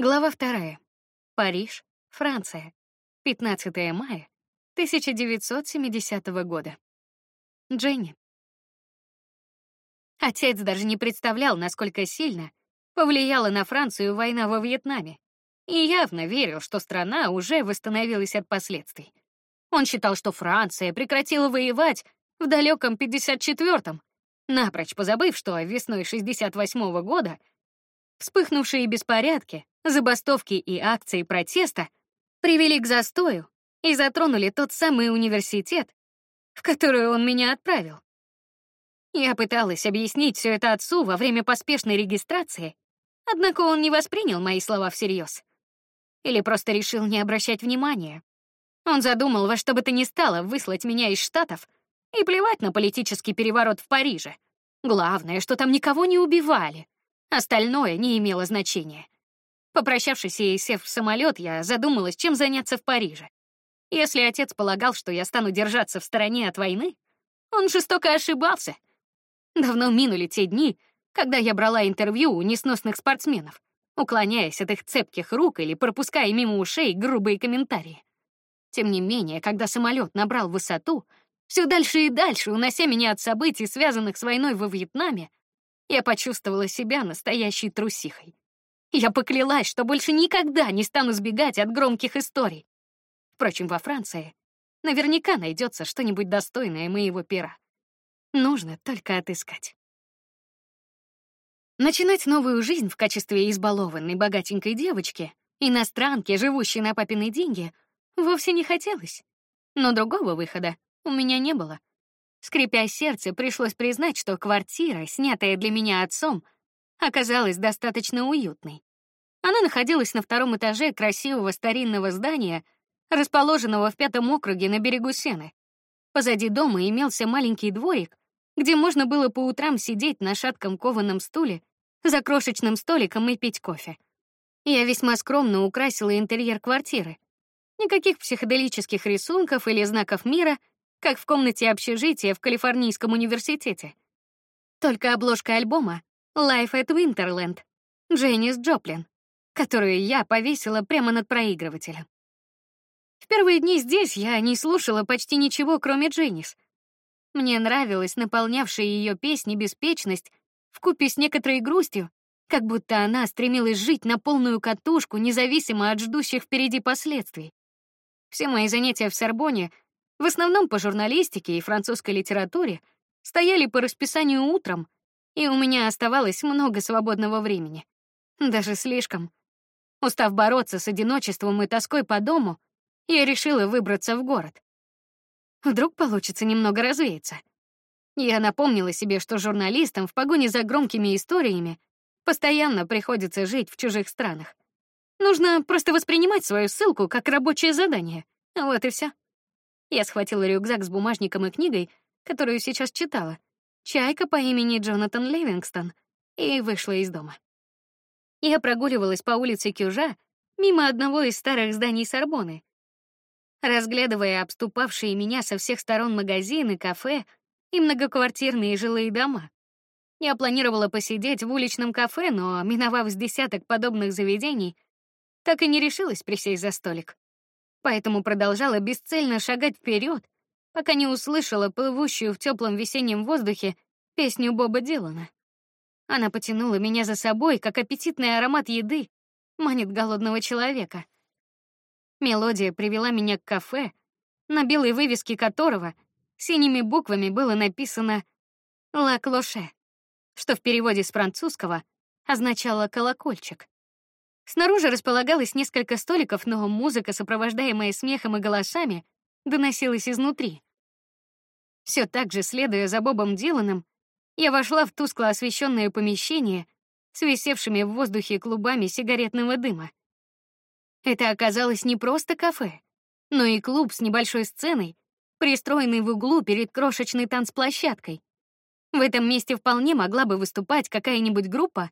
Глава вторая. Париж, Франция. 15 мая 1970 года. Дженни. Отец даже не представлял, насколько сильно повлияла на Францию война во Вьетнаме, и явно верил, что страна уже восстановилась от последствий. Он считал, что Франция прекратила воевать в далеком 54-м, напрочь позабыв, что весной 68 -го года вспыхнувшие беспорядки забастовки и акции протеста привели к застою и затронули тот самый университет, в который он меня отправил. Я пыталась объяснить все это отцу во время поспешной регистрации, однако он не воспринял мои слова всерьез. Или просто решил не обращать внимания. Он задумал во что бы то ни стало выслать меня из Штатов и плевать на политический переворот в Париже. Главное, что там никого не убивали. Остальное не имело значения. Попрощавшись и сев в самолет, я задумалась, чем заняться в Париже. Если отец полагал, что я стану держаться в стороне от войны, он жестоко ошибался. Давно минули те дни, когда я брала интервью у несносных спортсменов, уклоняясь от их цепких рук или пропуская мимо ушей грубые комментарии. Тем не менее, когда самолет набрал высоту, все дальше и дальше, унося меня от событий, связанных с войной во Вьетнаме, я почувствовала себя настоящей трусихой. Я поклялась, что больше никогда не стану сбегать от громких историй. Впрочем, во Франции наверняка найдется что-нибудь достойное моего пера. Нужно только отыскать. Начинать новую жизнь в качестве избалованной богатенькой девочки, иностранки, живущей на папины деньги, вовсе не хотелось. Но другого выхода у меня не было. Скрипя сердце, пришлось признать, что квартира, снятая для меня отцом, оказалась достаточно уютной. Она находилась на втором этаже красивого старинного здания, расположенного в пятом округе на берегу Сены. Позади дома имелся маленький дворик, где можно было по утрам сидеть на шатком кованом стуле за крошечным столиком и пить кофе. Я весьма скромно украсила интерьер квартиры. Никаких психоделических рисунков или знаков мира, как в комнате общежития в Калифорнийском университете. Только обложка альбома Life at Winterland, Дженнис Джоплин, которую я повесила прямо над проигрывателем. В первые дни здесь я не слушала почти ничего, кроме Дженнис. Мне нравилась наполнявшая ее песни беспечность вкупе с некоторой грустью, как будто она стремилась жить на полную катушку, независимо от ждущих впереди последствий. Все мои занятия в Сорбоне, в основном по журналистике и французской литературе, стояли по расписанию утром, и у меня оставалось много свободного времени. Даже слишком. Устав бороться с одиночеством и тоской по дому, я решила выбраться в город. Вдруг получится немного развеяться. Я напомнила себе, что журналистам в погоне за громкими историями постоянно приходится жить в чужих странах. Нужно просто воспринимать свою ссылку как рабочее задание. Вот и все. Я схватила рюкзак с бумажником и книгой, которую сейчас читала, чайка по имени Джонатан Ливингстон, и вышла из дома. Я прогуливалась по улице Кюжа мимо одного из старых зданий Сорбоны, разглядывая обступавшие меня со всех сторон магазины, кафе и многоквартирные жилые дома. Я планировала посидеть в уличном кафе, но, миновав с десяток подобных заведений, так и не решилась присесть за столик. Поэтому продолжала бесцельно шагать вперед, пока не услышала плывущую в теплом весеннем воздухе песню Боба Дилана. Она потянула меня за собой, как аппетитный аромат еды манит голодного человека. Мелодия привела меня к кафе, на белой вывеске которого синими буквами было написано «Ла Клоше», что в переводе с французского означало «колокольчик». Снаружи располагалось несколько столиков, но музыка, сопровождаемая смехом и голосами, доносилась изнутри. Все так же, следуя за Бобом Диланом, я вошла в тускло освещенное помещение с висевшими в воздухе клубами сигаретного дыма. Это оказалось не просто кафе, но и клуб с небольшой сценой, пристроенный в углу перед крошечной танцплощадкой. В этом месте вполне могла бы выступать какая-нибудь группа,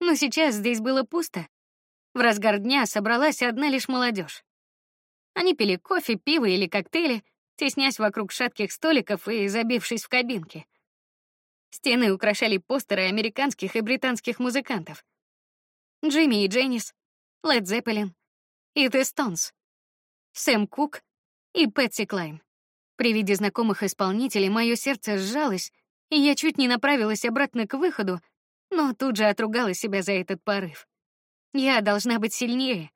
но сейчас здесь было пусто. В разгар дня собралась одна лишь молодежь. Они пили кофе, пиво или коктейли, теснясь вокруг шатких столиков и забившись в кабинки. Стены украшали постеры американских и британских музыкантов. Джимми и Дженнис, Led Zeppelin и The Stones, Сэм Кук и Пэтси Клайн. При виде знакомых исполнителей мое сердце сжалось, и я чуть не направилась обратно к выходу, но тут же отругала себя за этот порыв. Я должна быть сильнее.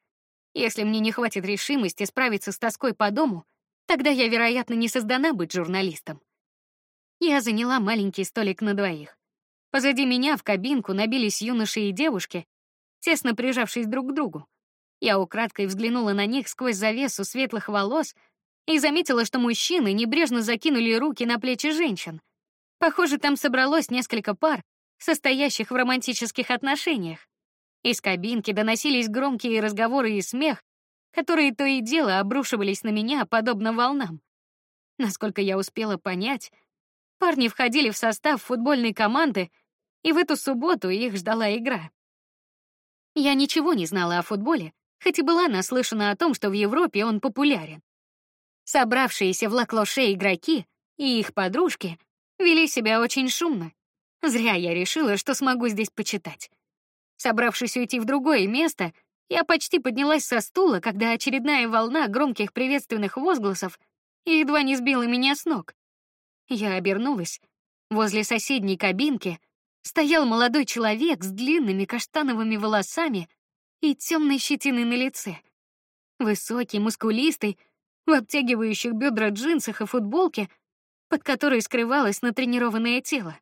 Если мне не хватит решимости справиться с тоской по дому, тогда я, вероятно, не создана быть журналистом. Я заняла маленький столик на двоих. Позади меня в кабинку набились юноши и девушки, тесно прижавшись друг к другу. Я украдкой взглянула на них сквозь завесу светлых волос и заметила, что мужчины небрежно закинули руки на плечи женщин. Похоже, там собралось несколько пар, состоящих в романтических отношениях. Из кабинки доносились громкие разговоры и смех, которые то и дело обрушивались на меня подобно волнам. Насколько я успела понять, парни входили в состав футбольной команды, и в эту субботу их ждала игра. Я ничего не знала о футболе, хоть и была наслышана о том, что в Европе он популярен. Собравшиеся в Лаклоше игроки и их подружки вели себя очень шумно. Зря я решила, что смогу здесь почитать. Собравшись уйти в другое место, я почти поднялась со стула, когда очередная волна громких приветственных возгласов едва не сбила меня с ног. Я обернулась. Возле соседней кабинки стоял молодой человек с длинными каштановыми волосами и темной щетиной на лице. Высокий, мускулистый, в обтягивающих бедра джинсах и футболке, под которой скрывалось натренированное тело.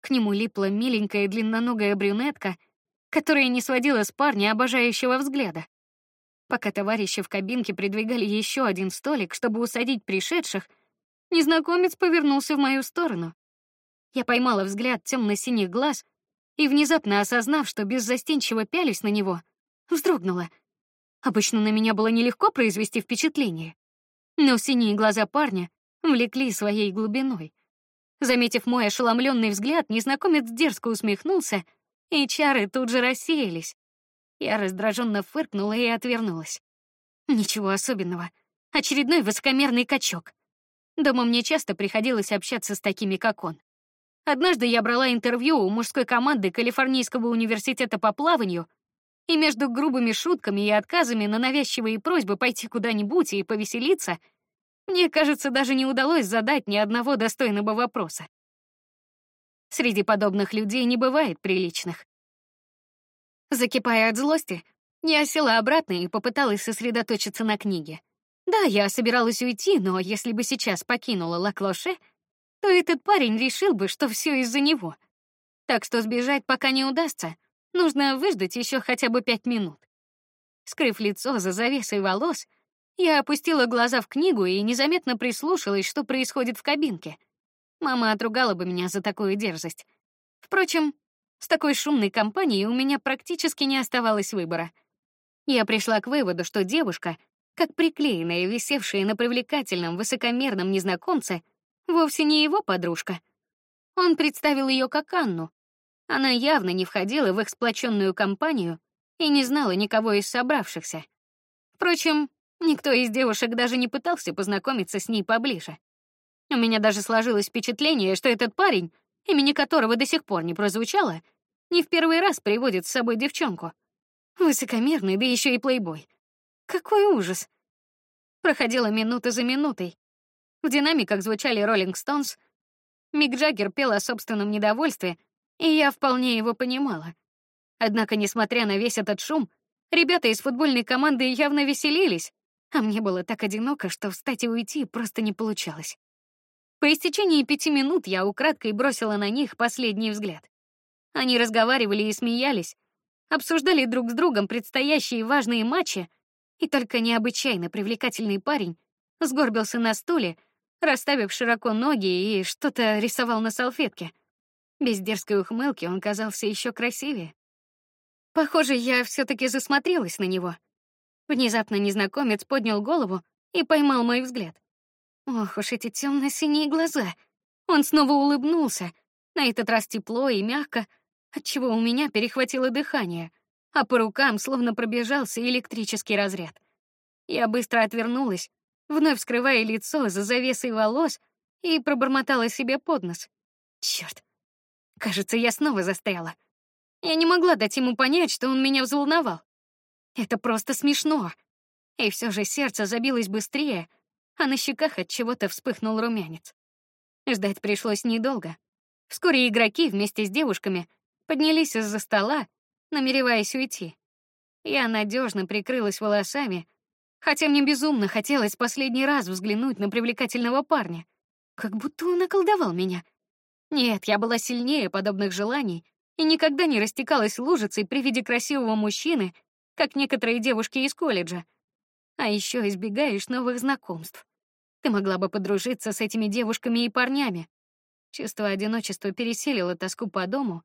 К нему липла миленькая длинноногая брюнетка, которая не сводила с парня обожающего взгляда. Пока товарищи в кабинке придвигали еще один столик, чтобы усадить пришедших, незнакомец повернулся в мою сторону. Я поймала взгляд темно-синих глаз и, внезапно осознав, что беззастенчиво пялись на него, вздрогнула. Обычно на меня было нелегко произвести впечатление, но синие глаза парня влекли своей глубиной. Заметив мой ошеломленный взгляд, незнакомец дерзко усмехнулся, и чары тут же рассеялись. Я раздраженно фыркнула и отвернулась. Ничего особенного. Очередной высокомерный качок. Дома мне часто приходилось общаться с такими, как он. Однажды я брала интервью у мужской команды Калифорнийского университета по плаванию, и между грубыми шутками и отказами на навязчивые просьбы пойти куда-нибудь и повеселиться — мне кажется, даже не удалось задать ни одного достойного вопроса. Среди подобных людей не бывает приличных. Закипая от злости, я села обратно и попыталась сосредоточиться на книге. Да, я собиралась уйти, но если бы сейчас покинула Лаклоше, то этот парень решил бы, что все из-за него. Так что сбежать пока не удастся. Нужно выждать еще хотя бы пять минут. Скрыв лицо за завесой волос, я опустила глаза в книгу и незаметно прислушалась, что происходит в кабинке. Мама отругала бы меня за такую дерзость. Впрочем, с такой шумной компанией у меня практически не оставалось выбора. Я пришла к выводу, что девушка, как приклеенная, висевшая на привлекательном, высокомерном незнакомце, вовсе не его подружка. Он представил ее как Анну. Она явно не входила в их сплоченную компанию и не знала никого из собравшихся. Впрочем, Никто из девушек даже не пытался познакомиться с ней поближе. У меня даже сложилось впечатление, что этот парень, имени которого до сих пор не прозвучало, не в первый раз приводит с собой девчонку. Высокомерный, да еще и плейбой. Какой ужас. Проходила минута за минутой. В динамиках звучали Роллинг Стоунс. Мик Джаггер пел о собственном недовольстве, и я вполне его понимала. Однако, несмотря на весь этот шум, ребята из футбольной команды явно веселились, а мне было так одиноко, что встать и уйти просто не получалось. По истечении пяти минут я украдкой бросила на них последний взгляд. Они разговаривали и смеялись, обсуждали друг с другом предстоящие важные матчи, и только необычайно привлекательный парень сгорбился на стуле, расставив широко ноги и что-то рисовал на салфетке. Без дерзкой ухмылки он казался еще красивее. Похоже, я все таки засмотрелась на него — Внезапно незнакомец поднял голову и поймал мой взгляд. Ох уж эти темно-синие глаза. Он снова улыбнулся, на этот раз тепло и мягко, отчего у меня перехватило дыхание, а по рукам словно пробежался электрический разряд. Я быстро отвернулась, вновь скрывая лицо за завесой волос, и пробормотала себе под нос. Черт! Кажется, я снова застряла. Я не могла дать ему понять, что он меня взволновал. Это просто смешно. И все же сердце забилось быстрее, а на щеках от чего-то вспыхнул румянец. Ждать пришлось недолго. Вскоре игроки вместе с девушками поднялись из-за стола, намереваясь уйти. Я надежно прикрылась волосами, хотя мне безумно хотелось последний раз взглянуть на привлекательного парня, как будто он околдовал меня. Нет, я была сильнее подобных желаний и никогда не растекалась лужицей при виде красивого мужчины, как некоторые девушки из колледжа. А еще избегаешь новых знакомств. Ты могла бы подружиться с этими девушками и парнями. Чувство одиночества переселило тоску по дому,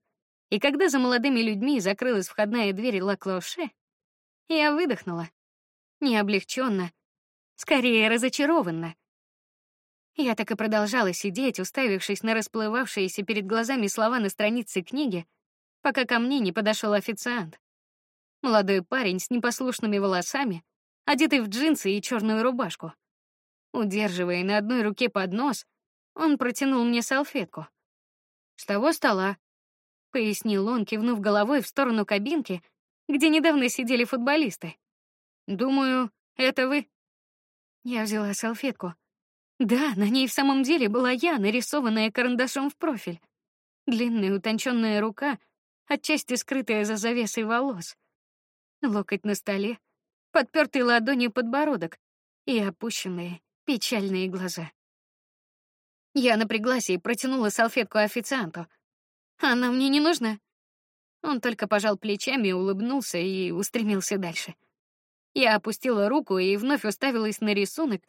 и когда за молодыми людьми закрылась входная дверь Ла-Клоше, я выдохнула. Не облегченно, скорее разочарованно. Я так и продолжала сидеть, уставившись на расплывавшиеся перед глазами слова на странице книги, пока ко мне не подошел официант. Молодой парень с непослушными волосами, одетый в джинсы и черную рубашку. Удерживая на одной руке поднос, он протянул мне салфетку. С того стола, пояснил он, кивнув головой в сторону кабинки, где недавно сидели футболисты. Думаю, это вы. Я взяла салфетку. Да, на ней в самом деле была я, нарисованная карандашом в профиль. Длинная утонченная рука, отчасти скрытая за завесой волос. Локоть на столе, подпертый ладонью подбородок и опущенные, печальные глаза. Я напряглась и протянула салфетку официанту. Она мне не нужна. Он только пожал плечами, улыбнулся и устремился дальше. Я опустила руку и вновь уставилась на рисунок,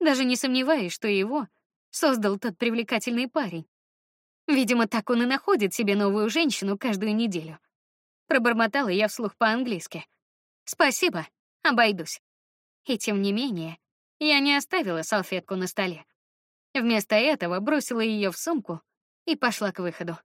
даже не сомневаясь, что его создал тот привлекательный парень. Видимо, так он и находит себе новую женщину каждую неделю. Пробормотала я вслух по-английски. Спасибо, обойдусь. И тем не менее, я не оставила салфетку на столе. Вместо этого бросила ее в сумку и пошла к выходу.